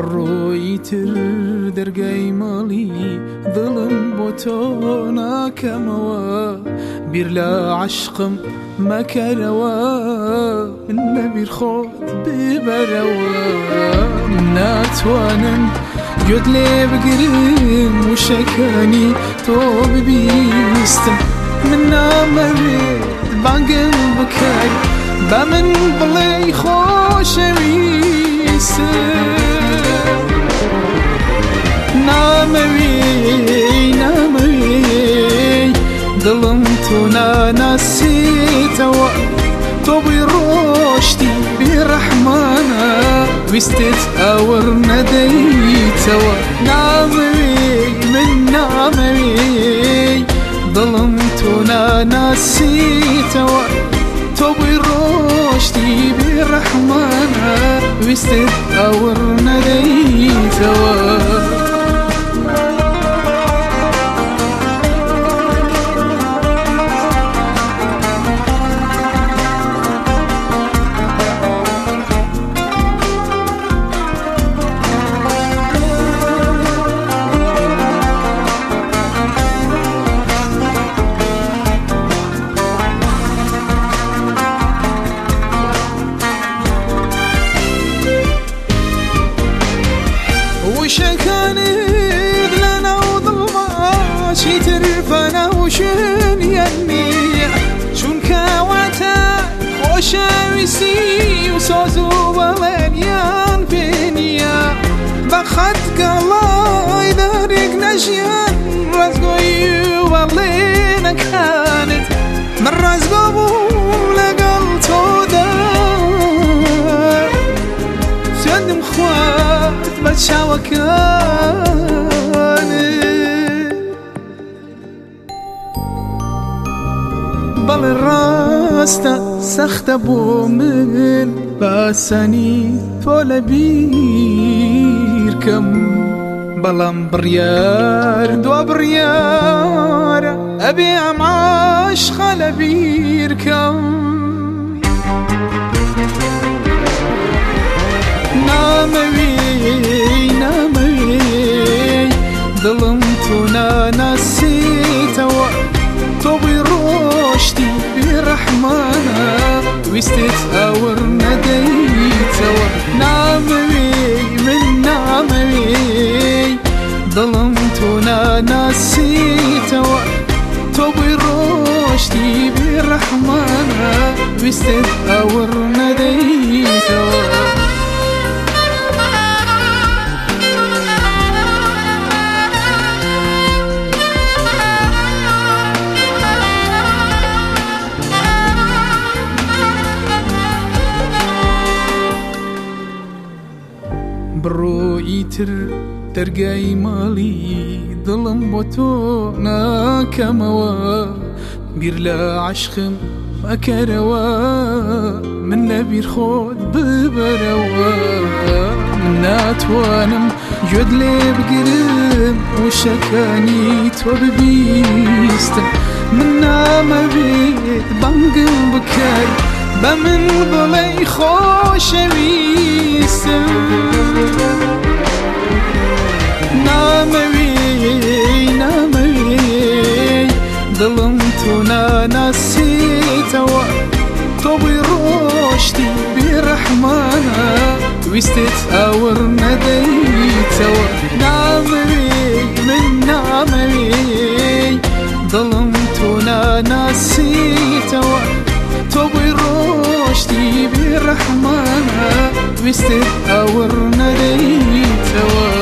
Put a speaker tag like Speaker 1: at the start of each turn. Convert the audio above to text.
Speaker 1: بڕۆیتر دەرگای ماڵی دڵم بۆ تۆ ناکەمەوە بیر لە عشقم مەکەرەوە لە خۆت ببەرەوە ناتوانم گوێت لێ بگرم وشەکانی تۆ ببیستم. من نامەوێت بانگم بکەی بە من بڵێ خۆشەویستم ویستت ئەوەڕ نەدەیتەوە نامەوی من نامەوی دڵم تو ناناسیتەوە تۆ بووی ڕۆشتی بێڕەحمانە ویستت ئەوەڕ نەدەیتەوە خۆشەویستی و سۆز و بەڵێنیان پێنیە بەخەت گەڵای دەرێک نەژیان ڕزگۆی وەڵێنەکانت من ڕزگۆ بوو لەگەڵ تۆدا سوێندم خوات بە چاوەکانت بەڵێ ڕاستە سەختە بۆ من باسەنی تۆ لە بیرکەم بەڵام بڕیار دو بڕیارە ئەبێ ئەم عاشقە لە بیرکەم نامەوی نامەوی دڵم تو ناناسیتەوە تۆ ڕۆشتی بێڕەحمانە ویستت ئەوەڕ نەدەیتەوە نامەوی من نامەوی دڵم تۆ ناناسیتەوە تۆ بووی ڕۆشتی بێڕەحمانە ویستت ئەوەڕ نەدەیتەوە بڕۆئیتر دەرگای ماڵی دڵم بۆ تۆ ناکەمەوە. بیر لە عشقم مەکەرەوە من لە بیر خۆت ببەرەوە. من ناتوانم گوێت لێ بگرم وشەکانی تۆ ببیستم. من نامەوێت بانگم بکەی. بە من بڵێ خۆشەویستم نامەوی نامەوی دڵم تو ناناسیتەوە تۆ بووی ڕۆشتی بێڕەحمانە بێڕەحمانە ویستت ئەوەڕ نەدەیتەوە